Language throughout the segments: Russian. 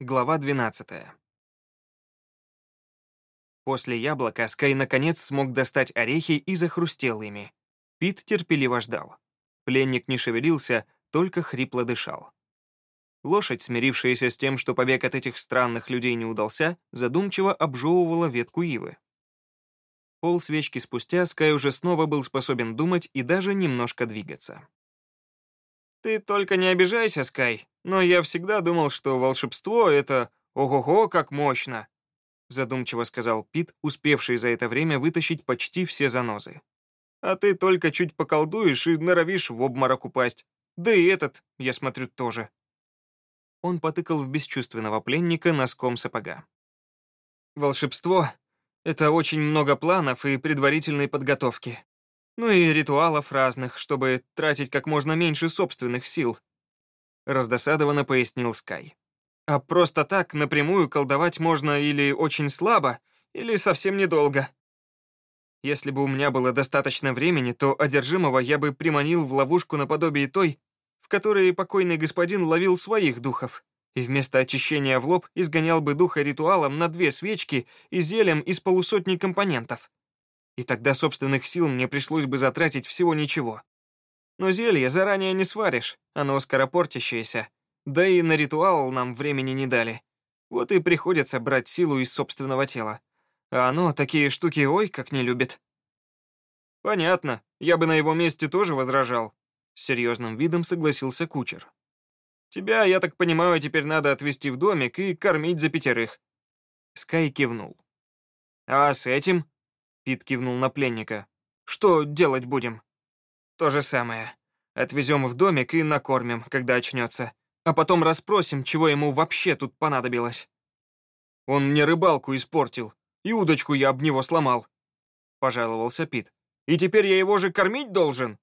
Глава 12. После яблока Скай наконец смог достать орехи и захрустел ими. Пит терпеливо ждал. Пленник не шевелился, только хрипло дышал. Лошадь, смирившаяся с тем, что побег от этих странных людей не удался, задумчиво обжевывала ветку ивы. Пол свечки спустя Скай уже снова был способен думать и даже немножко двигаться. «Ты только не обижайся, Скай, но я всегда думал, что волшебство — это ого-го, как мощно!» Задумчиво сказал Пит, успевший за это время вытащить почти все занозы. «А ты только чуть поколдуешь и норовишь в обморок упасть. Да и этот, я смотрю, тоже». Он потыкал в бесчувственного пленника носком сапога. «Волшебство — это очень много планов и предварительной подготовки. Ну и ритуалов разных, чтобы тратить как можно меньше собственных сил. Раздосадованно пояснил Скай. А просто так напрямую колдовать можно или очень слабо, или совсем недолго. Если бы у меня было достаточно времени, то одержимого я бы приманил в ловушку наподобие той, в которой покойный господин ловил своих духов, и вместо очищения в лоб изгонял бы духа ритуалом на две свечки и зелем из полусотни компонентов и тогда собственных сил мне пришлось бы затратить всего ничего. Но зелье заранее не сваришь, оно скоропортящееся, да и на ритуал нам времени не дали. Вот и приходится брать силу из собственного тела. А оно такие штуки ой как не любит. Понятно, я бы на его месте тоже возражал. С серьезным видом согласился кучер. Тебя, я так понимаю, теперь надо отвезти в домик и кормить за пятерых. Скай кивнул. А с этим? Пит кивнул на пленника. «Что делать будем?» «То же самое. Отвезем в домик и накормим, когда очнется. А потом расспросим, чего ему вообще тут понадобилось». «Он мне рыбалку испортил, и удочку я об него сломал», — пожаловался Пит. «И теперь я его же кормить должен?»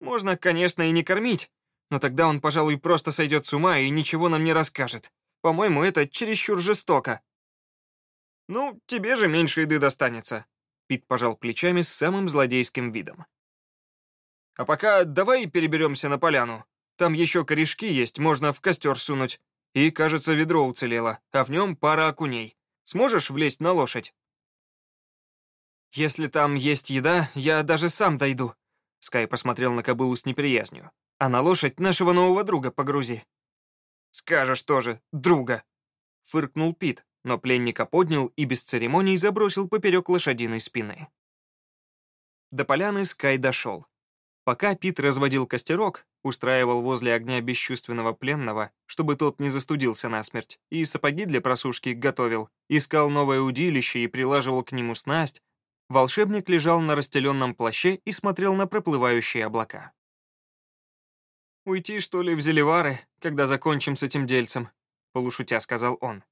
«Можно, конечно, и не кормить, но тогда он, пожалуй, просто сойдет с ума и ничего нам не расскажет. По-моему, это чересчур жестоко». «Ну, тебе же меньше еды достанется», — Пит пожал плечами с самым злодейским видом. «А пока давай переберемся на поляну. Там еще корешки есть, можно в костер сунуть. И, кажется, ведро уцелело, а в нем пара окуней. Сможешь влезть на лошадь?» «Если там есть еда, я даже сам дойду», — Скай посмотрел на кобылу с неприязнью. «А на лошадь нашего нового друга погрузи». «Скажешь тоже, друга», — фыркнул Пит, но пленника поднял и без церемоний забросил поперек лошадиной спины. До поляны Скай дошел. Пока Пит разводил костерок, устраивал возле огня бесчувственного пленного, чтобы тот не застудился насмерть, и сапоги для просушки готовил, искал новое удилище и прилаживал к нему снасть, волшебник лежал на расстеленном плаще и смотрел на проплывающие облака. «Уйти, что ли, в Зелевары, когда закончим с этим дельцем?» — полушутя сказал он.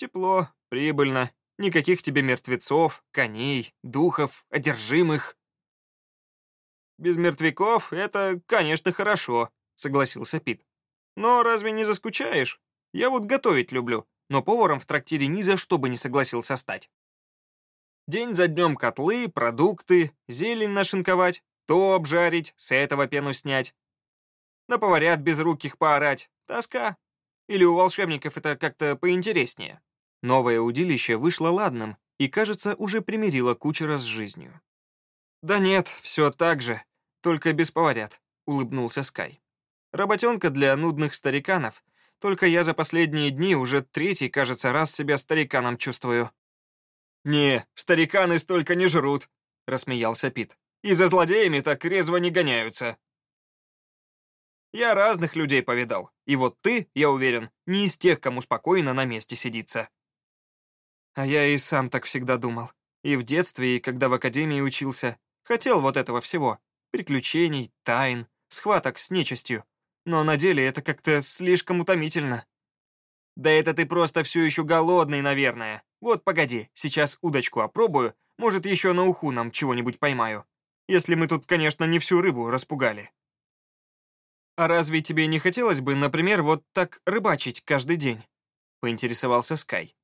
Тепло, прибыльно, никаких тебе мертвецов, коней, духов, одержимых. Без мертвяков это, конечно, хорошо, согласился Пит. Но разве не заскучаешь? Я вот готовить люблю, но поваром в трактире ни за что бы не согласился стать. День за днем котлы, продукты, зелень нашинковать, то обжарить, с этого пену снять. На поварят безруких поорать. Тоска. Или у волшебников это как-то поинтереснее. Новое удилище вышло ладным и, кажется, уже примирило кучера с жизнью. «Да нет, все так же, только без поварят», — улыбнулся Скай. «Работенка для нудных стариканов, только я за последние дни уже третий, кажется, раз себя стариканом чувствую». «Не, стариканы столько не жрут», — рассмеялся Пит. «И за злодеями так резво не гоняются». «Я разных людей повидал, и вот ты, я уверен, не из тех, кому спокойно на месте сидится». А я и сам так всегда думал. И в детстве, и когда в академии учился. Хотел вот этого всего. Приключений, тайн, схваток с нечистью. Но на деле это как-то слишком утомительно. Да это ты просто все еще голодный, наверное. Вот погоди, сейчас удочку опробую, может, еще на уху нам чего-нибудь поймаю. Если мы тут, конечно, не всю рыбу распугали. А разве тебе не хотелось бы, например, вот так рыбачить каждый день? Поинтересовался Скай.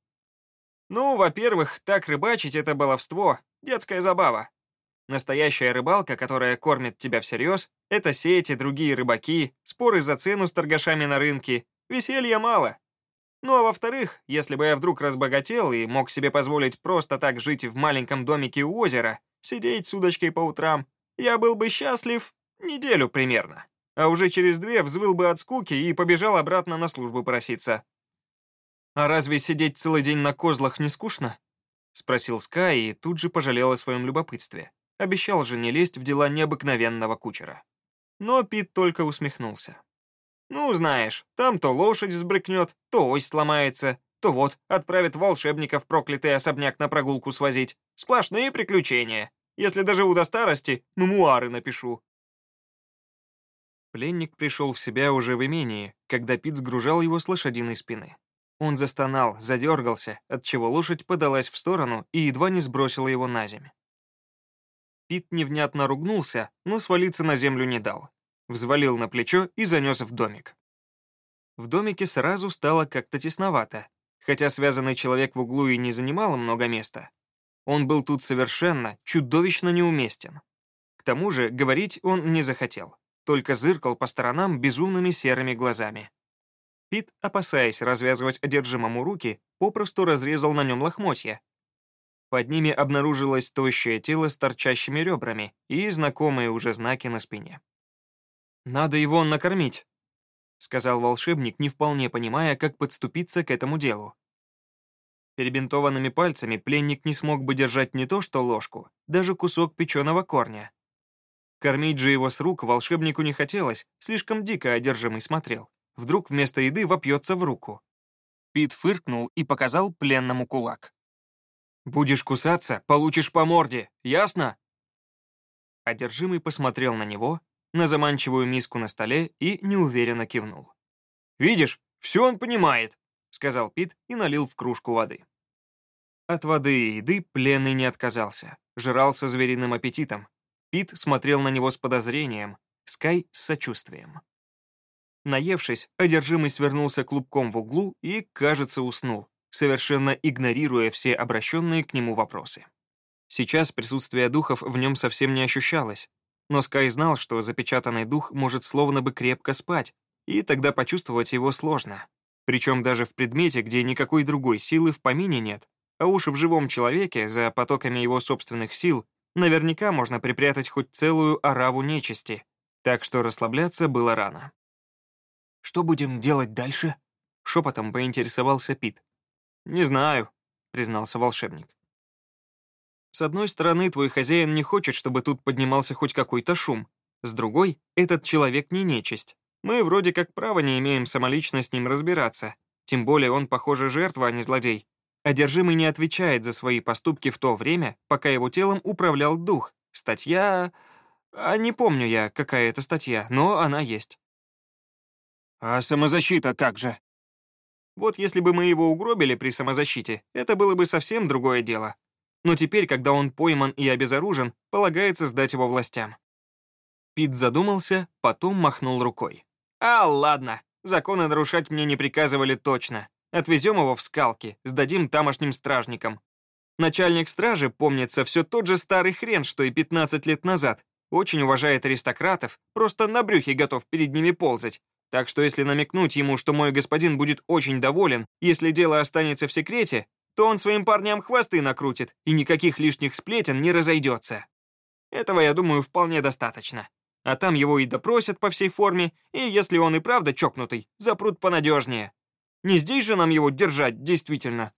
Ну, во-первых, так рыбачить — это баловство, детская забава. Настоящая рыбалка, которая кормит тебя всерьез, это сети, другие рыбаки, споры за цену с торгашами на рынке веселья мало. Ну а во-вторых, если бы я вдруг разбогател и мог себе позволить просто так жить в маленьком домике у озера, сидеть с удочкой по утрам, я был бы счастлив неделю примерно. А уже через две взвыл бы от скуки и побежал обратно на службу проситься. «А разве сидеть целый день на козлах не скучно?» — спросил Скай и тут же пожалел о своем любопытстве. Обещал же не лезть в дела необыкновенного кучера. Но Пит только усмехнулся. «Ну, знаешь, там то лошадь взбрыкнет, то ось сломается, то вот отправит волшебника в проклятый особняк на прогулку свозить. Сплошные приключения. Если доживу до старости, мемуары напишу». Пленник пришел в себя уже в имении, когда Пит сгружал его с лошадиной спины. Он застонал, задергался, отчего лошадь подалась в сторону и едва не сбросила его на землю. Пит невнятно ругнулся, но свалиться на землю не дал. Взвалил на плечо и занес в домик. В домике сразу стало как-то тесновато, хотя связанный человек в углу и не занимал много места. Он был тут совершенно, чудовищно неуместен. К тому же говорить он не захотел, только зыркал по сторонам безумными серыми глазами. Пит, опасаясь развязывать одержимому руки, попросту разрезал на нем лохмотья, под ними обнаружилось тощее тело с торчащими ребрами и знакомые уже знаки на спине. «Надо его накормить», — сказал волшебник, не вполне понимая, как подступиться к этому делу. Перебинтованными пальцами пленник не смог бы держать не то что ложку, даже кусок печеного корня. Кормить же его с рук волшебнику не хотелось, слишком дико одержимый смотрел. Вдруг вместо еды вопьется в руку. Пит фыркнул и показал пленному кулак. Будешь кусаться, получишь по морде, ясно?» Одержимый посмотрел на него, на заманчивую миску на столе и неуверенно кивнул. «Видишь, все он понимает», — сказал Пит и налил в кружку воды. От воды и еды пленный не отказался, жрал со звериным аппетитом. Пит смотрел на него с подозрением, Скай — с сочувствием. Наевшись, одержимый свернулся клубком в углу и, кажется, уснул, совершенно игнорируя все обращенные к нему вопросы. Сейчас присутствие духов в нем совсем не ощущалось, но Скай знал, что запечатанный дух может словно бы крепко спать, и тогда почувствовать его сложно. Причем даже в предмете, где никакой другой силы в помине нет, а уж в живом человеке, за потоками его собственных сил, наверняка можно припрятать хоть целую ораву нечисти, так что расслабляться было рано. «Что будем делать дальше?» — шепотом поинтересовался Пит. «Не знаю», — признался волшебник. «С одной стороны, твой хозяин не хочет, чтобы тут поднимался хоть какой-то шум. С другой, этот человек не нечисть. Мы вроде как права не имеем самолично с ним разбираться. Тем более он, похоже, жертва, а не злодей. Одержимый не отвечает за свои поступки в то время, пока его телом управлял дух. Статья... А не помню я, какая это статья, но она есть. «А самозащита как же?» Вот если бы мы его угробили при самозащите, это было бы совсем другое дело. Но теперь, когда он пойман и обезоружен, полагается сдать его властям. Пит задумался, потом махнул рукой. «А, ладно, законы нарушать мне не приказывали точно. Отвезем его в скалки, сдадим тамошним стражникам. Начальник стражи, помнится, все тот же старый хрен, что и 15 лет назад. Очень уважает аристократов, просто на брюхе готов перед ними ползать, так что если намекнуть ему, что мой господин будет очень доволен, если дело останется в секрете, то он своим парням хвосты накрутит, и никаких лишних сплетен не разойдется. Этого, я думаю, вполне достаточно. А там его и допросят по всей форме, и если он и правда чокнутый, запрут понадежнее. Не здесь же нам его держать, действительно.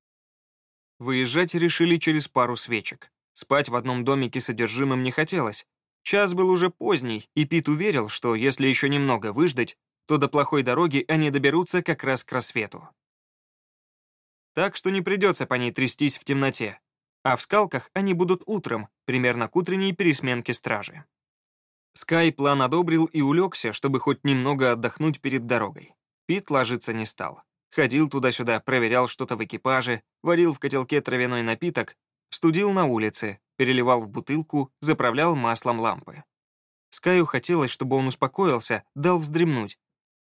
Выезжать решили через пару свечек. Спать в одном домике содержимым не хотелось. Час был уже поздний, и Пит уверил, что если еще немного выждать, то до плохой дороги они доберутся как раз к рассвету. Так что не придется по ней трястись в темноте, а в скалках они будут утром, примерно к утренней пересменке стражи. Скай план одобрил и улегся, чтобы хоть немного отдохнуть перед дорогой. Пит ложиться не стал. Ходил туда-сюда, проверял что-то в экипаже, варил в котелке травяной напиток, студил на улице, переливал в бутылку, заправлял маслом лампы. Скаю хотелось, чтобы он успокоился, дал вздремнуть,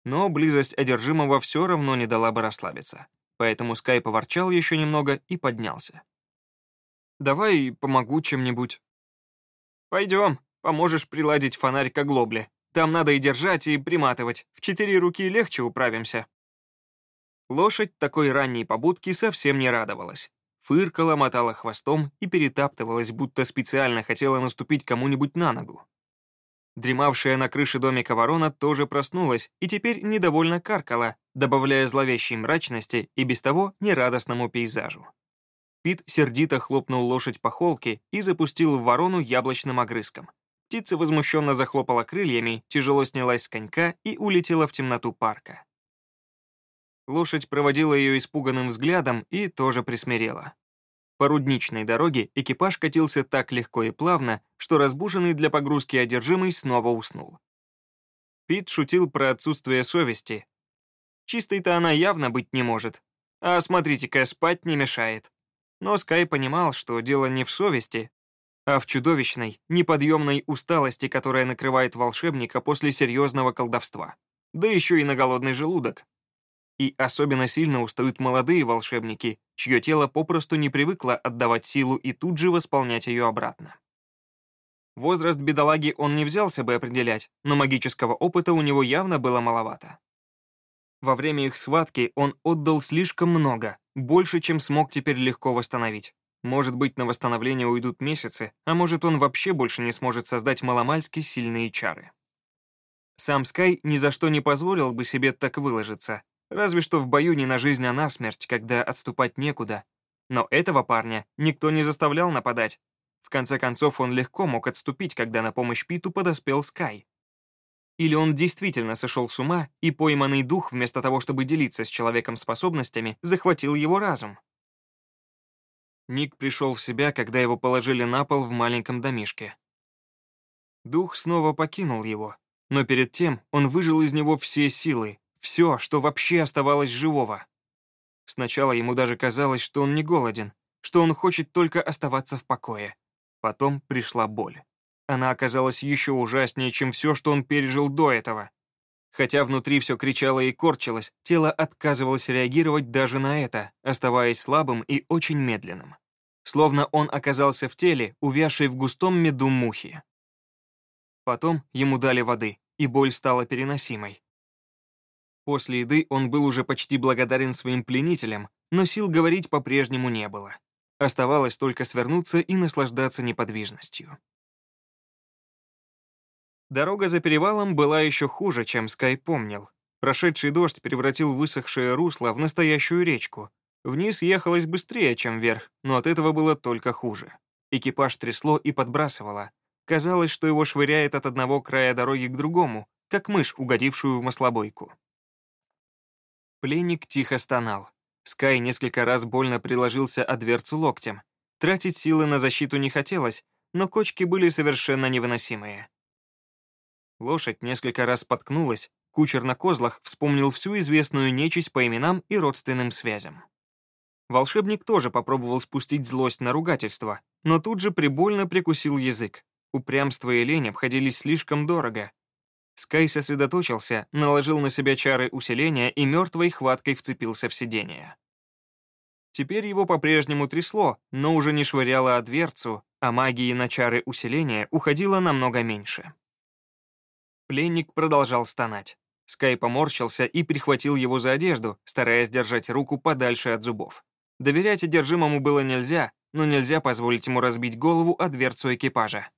но близость одержимого все равно не дала бы расслабиться. Поэтому Скай поворчал еще немного и поднялся. «Давай помогу чем-нибудь». «Пойдем, поможешь приладить фонарь к оглобле. Там надо и держать, и приматывать. В четыре руки легче управимся». Лошадь такой ранней побудки совсем не радовалась. Фыркала, мотала хвостом и перетаптывалась, будто специально хотела наступить кому-нибудь на ногу. Дремавшая на крыше домика ворона тоже проснулась и теперь недовольно каркала, добавляя зловещей мрачности и без того нерадостному пейзажу. Пит сердито хлопнул лошадь по холке и запустил в ворону яблочным огрызком. Птица возмущенно захлопала крыльями, тяжело снялась с конька и улетела в темноту парка. Лошадь проводила ее испуганным взглядом и тоже присмирела. По рудничной дороге экипаж катился так легко и плавно, что разбуженный для погрузки одержимый снова уснул. Пит шутил про отсутствие совести. Чистой-то она явно быть не может. А смотрите-ка, спать не мешает. Но Скай понимал, что дело не в совести, а в чудовищной, неподъемной усталости, которая накрывает волшебника после серьезного колдовства. Да еще и на голодный желудок. И особенно сильно устают молодые волшебники, чье тело попросту не привыкло отдавать силу и тут же восполнять ее обратно. Возраст бедолаги он не взялся бы определять, но магического опыта у него явно было маловато. Во время их схватки он отдал слишком много, больше, чем смог теперь легко восстановить. Может быть, на восстановление уйдут месяцы, а может, он вообще больше не сможет создать маломальски сильные чары. Сам Скай ни за что не позволил бы себе так выложиться, разве что в бою не на жизнь, а на смерть, когда отступать некуда. Но этого парня никто не заставлял нападать. В конце концов, он легко мог отступить, когда на помощь Питу подоспел Скай. Или он действительно сошел с ума, и пойманный дух, вместо того, чтобы делиться с человеком способностями, захватил его разум. Ник пришел в себя, когда его положили на пол в маленьком домишке. Дух снова покинул его, но перед тем он выжил из него все силы, все, что вообще оставалось живого. Сначала ему даже казалось, что он не голоден, что он хочет только оставаться в покое. Потом пришла боль. Она оказалась еще ужаснее, чем все, что он пережил до этого. Хотя внутри все кричало и корчилось, тело отказывалось реагировать даже на это, оставаясь слабым и очень медленным. Словно он оказался в теле, увязшей в густом меду мухи. Потом ему дали воды, и боль стала переносимой. После еды он был уже почти благодарен своим пленителям, но сил говорить по-прежнему не было. Оставалось только свернуться и наслаждаться неподвижностью. Дорога за перевалом была еще хуже, чем Скай помнил. Прошедший дождь превратил высохшее русло в настоящую речку. Вниз ехалось быстрее, чем вверх, но от этого было только хуже. Экипаж трясло и подбрасывало. Казалось, что его швыряет от одного края дороги к другому, как мышь, угодившую в маслобойку. Пленник тихо стонал. Скай несколько раз больно приложился о дверцу локтем. Тратить силы на защиту не хотелось, но кочки были совершенно невыносимые. Лошадь несколько раз споткнулась, кучер на козлах вспомнил всю известную нечисть по именам и родственным связям. Волшебник тоже попробовал спустить злость на ругательство, но тут же прибольно прикусил язык. Упрямство и лень обходились слишком дорого. Скай сосредоточился, наложил на себя чары усиления и мертвой хваткой вцепился в сиденье. Теперь его по-прежнему трясло, но уже не швыряло о дверцу, а магии на чары усиления уходило намного меньше. Пленник продолжал стонать. Скай поморщился и прихватил его за одежду, стараясь держать руку подальше от зубов. Доверять одержимому было нельзя, но нельзя позволить ему разбить голову о дверцу экипажа.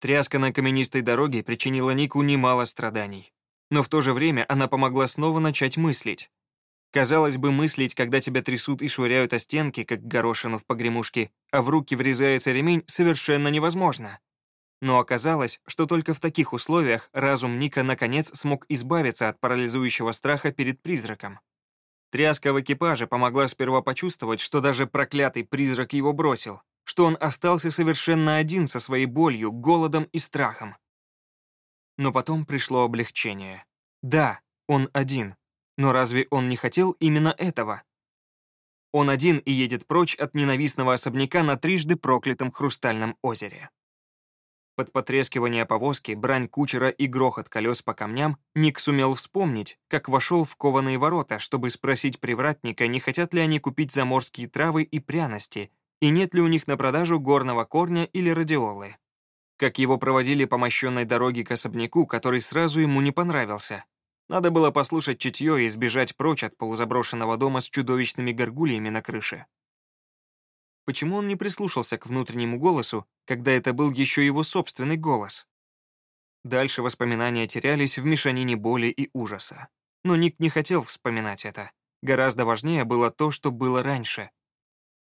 Тряска на каменистой дороге причинила Нику немало страданий. Но в то же время она помогла снова начать мыслить. Казалось бы, мыслить, когда тебя трясут и швыряют о стенки, как горошину в погремушке, а в руки врезается ремень, совершенно невозможно. Но оказалось, что только в таких условиях разум Ника наконец смог избавиться от парализующего страха перед призраком. Тряска в экипаже помогла сперва почувствовать, что даже проклятый призрак его бросил, что он остался совершенно один со своей болью, голодом и страхом. Но потом пришло облегчение. Да, он один, но разве он не хотел именно этого? Он один и едет прочь от ненавистного особняка на трижды проклятом хрустальном озере. Под потрескивание повозки, брань кучера и грохот колес по камням Ник сумел вспомнить, как вошел в кованые ворота, чтобы спросить привратника, не хотят ли они купить заморские травы и пряности, и нет ли у них на продажу горного корня или радиолы. Как его проводили по мощенной дороге к особняку, который сразу ему не понравился. Надо было послушать чутье и сбежать прочь от полузаброшенного дома с чудовищными горгульями на крыше. Почему он не прислушался к внутреннему голосу, когда это был еще его собственный голос? Дальше воспоминания терялись в мешанине боли и ужаса. Но Ник не хотел вспоминать это. Гораздо важнее было то, что было раньше.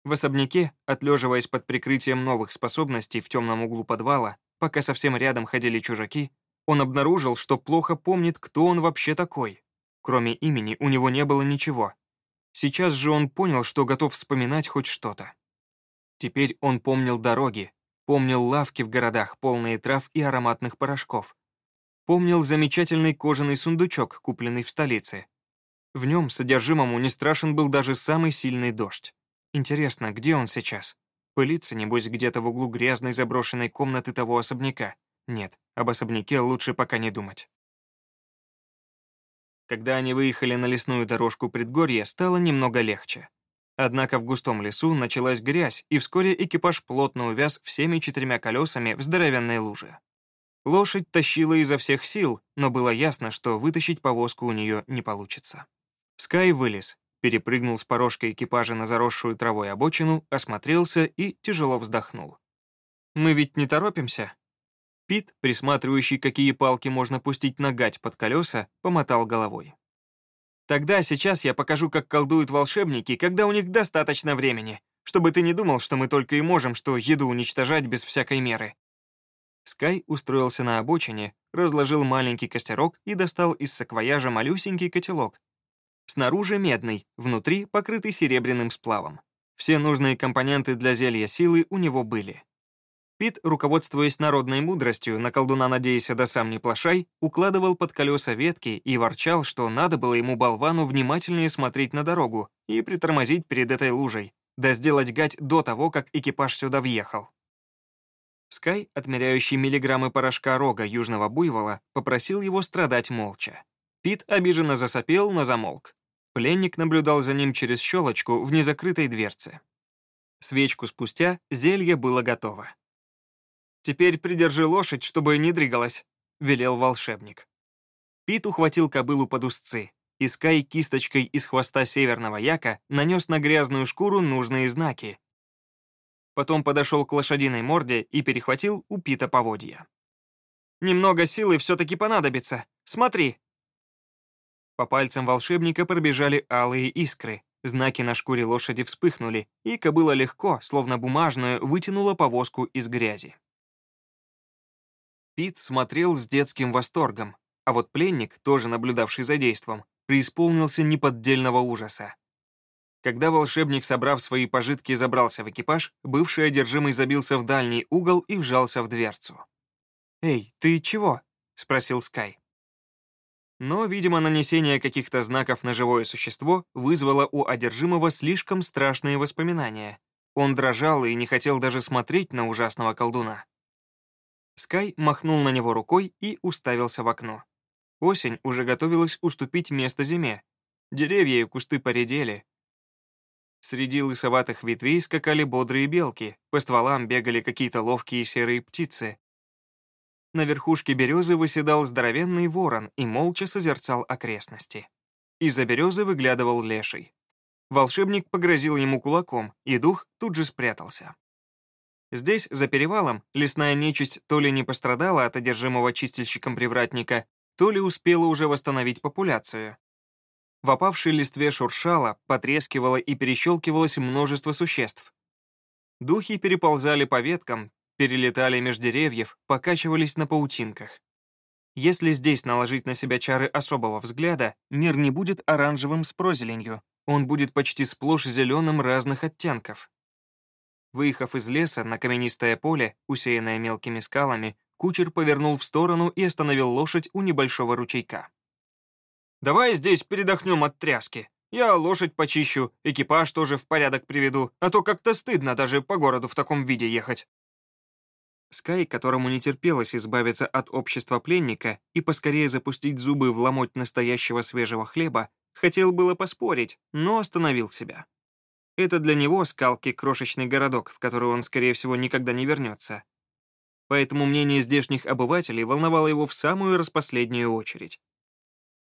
В особняке, отлеживаясь под прикрытием новых способностей в темном углу подвала, пока совсем рядом ходили чужаки, он обнаружил, что плохо помнит, кто он вообще такой. Кроме имени у него не было ничего. Сейчас же он понял, что готов вспоминать хоть что-то. Теперь он помнил дороги, помнил лавки в городах, полные трав и ароматных порошков. Помнил замечательный кожаный сундучок, купленный в столице. В нем содержимому не страшен был даже самый сильный дождь. Интересно, где он сейчас? Пылится, небось, где-то в углу грязной заброшенной комнаты того особняка. Нет, об особняке лучше пока не думать. Когда они выехали на лесную дорожку предгорья, стало немного легче. Однако в густом лесу началась грязь, и вскоре экипаж плотно увяз всеми четырьмя колесами в здоровенной луже. Лошадь тащила изо всех сил, но было ясно, что вытащить повозку у нее не получится. Скай вылез, перепрыгнул с порожка экипажа на заросшую травой обочину, осмотрелся и тяжело вздохнул. «Мы ведь не торопимся?» Пит, присматривающий, какие палки можно пустить на гать под колеса, помотал головой. «Тогда сейчас я покажу, как колдуют волшебники, когда у них достаточно времени, чтобы ты не думал, что мы только и можем, что еду уничтожать без всякой меры». Скай устроился на обочине, разложил маленький костерок и достал из саквояжа малюсенький котелок, Снаружи медный, внутри покрытый серебряным сплавом. Все нужные компоненты для зелья силы у него были. Пит, руководствуясь народной мудростью, на колдуна надеясь да сам не плашай, укладывал под колеса ветки и ворчал, что надо было ему, болвану, внимательнее смотреть на дорогу и притормозить перед этой лужей, да сделать гать до того, как экипаж сюда въехал. Скай, отмеряющий миллиграммы порошка рога южного буйвола, попросил его страдать молча. Пит обиженно засопел, но замолк. Пленник наблюдал за ним через щелочку в незакрытой дверце. Свечку спустя зелье было готово. «Теперь придержи лошадь, чтобы не дрыгалась», — велел волшебник. Пит ухватил кобылу под узцы, и Скай кисточкой из хвоста северного яка нанес на грязную шкуру нужные знаки. Потом подошел к лошадиной морде и перехватил у Пита поводья. «Немного силы все-таки понадобится. Смотри!» По пальцам волшебника пробежали алые искры, знаки на шкуре лошади вспыхнули, и кобыла легко, словно бумажную, вытянула повозку из грязи. Пит смотрел с детским восторгом, а вот пленник, тоже наблюдавший за действом, преисполнился неподдельного ужаса. Когда волшебник, собрав свои пожитки, забрался в экипаж, бывший одержимый забился в дальний угол и вжался в дверцу. «Эй, ты чего?» — спросил Скай. Но, видимо, нанесение каких-то знаков на живое существо вызвало у одержимого слишком страшные воспоминания. Он дрожал и не хотел даже смотреть на ужасного колдуна. Скай махнул на него рукой и уставился в окно. Осень уже готовилась уступить место зиме. Деревья и кусты поредели. Среди лысоватых ветвей скакали бодрые белки, по стволам бегали какие-то ловкие серые птицы, на верхушке березы выседал здоровенный ворон и молча созерцал окрестности. Из-за березы выглядывал леший. Волшебник погрозил ему кулаком, и дух тут же спрятался. Здесь, за перевалом, лесная нечисть то ли не пострадала от одержимого чистильщиком привратника, то ли успела уже восстановить популяцию. В опавшей листве шуршало, потрескивало и перещелкивалось множество существ. Духи переползали по веткам, перелетали меж деревьев, покачивались на паутинках. Если здесь наложить на себя чары особого взгляда, мир не будет оранжевым с прозеленью, он будет почти сплошь зеленым разных оттенков. Выехав из леса на каменистое поле, усеянное мелкими скалами, кучер повернул в сторону и остановил лошадь у небольшого ручейка. «Давай здесь передохнем от тряски. Я лошадь почищу, экипаж тоже в порядок приведу, а то как-то стыдно даже по городу в таком виде ехать». Скай, которому не терпелось избавиться от общества пленника и поскорее запустить зубы в ломоть настоящего свежего хлеба, хотел было поспорить, но остановил себя. Это для него скалки крошечный городок, в который он, скорее всего, никогда не вернется. Поэтому мнение здешних обывателей волновало его в самую распоследнюю очередь.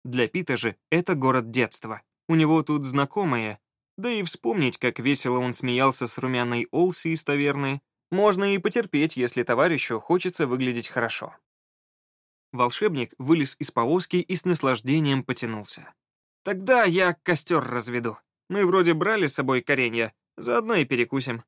Для Пита же это город детства. У него тут знакомые. Да и вспомнить, как весело он смеялся с румяной Олси из таверны, можно и потерпеть, если товарищу хочется выглядеть хорошо. Волшебник вылез из повозки и с наслаждением потянулся. «Тогда я костер разведу. Мы вроде брали с собой коренья, заодно и перекусим».